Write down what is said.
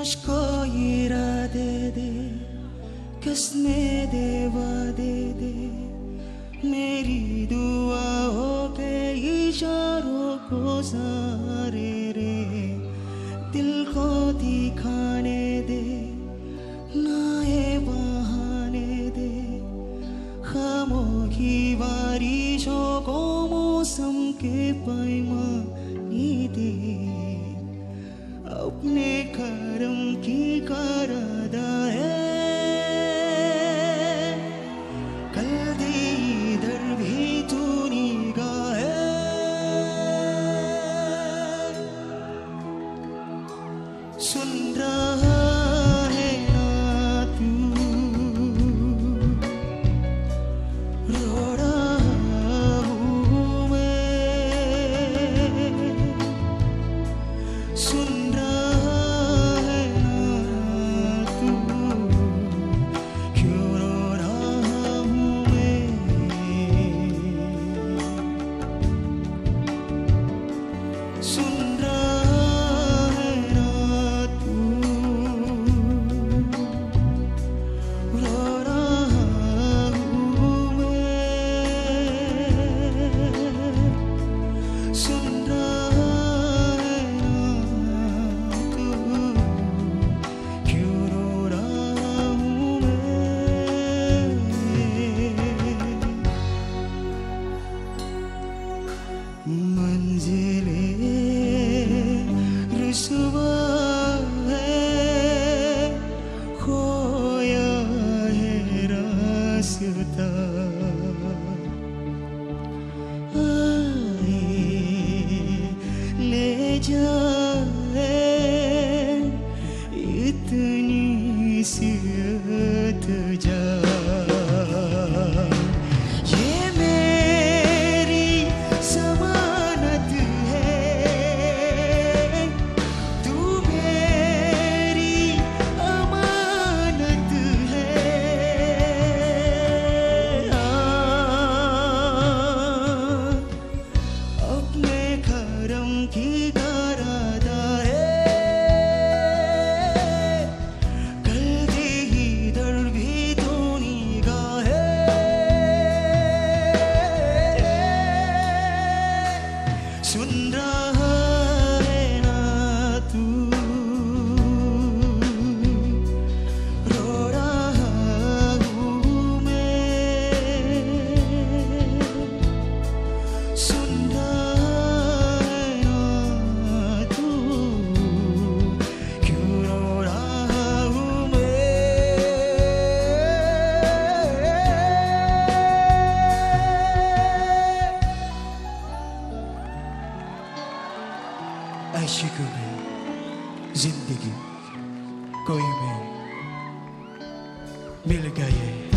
मुझको हीरा दे दे किसने देवा दे दे मेरी दुआ हो गए इशारों को सारे रे दिल को दिखाने दे ना ये बहाने दे खामोखी बारिशों को मौसम के पैमा आशिकों में ज़िंदगी कोई में मिल गए है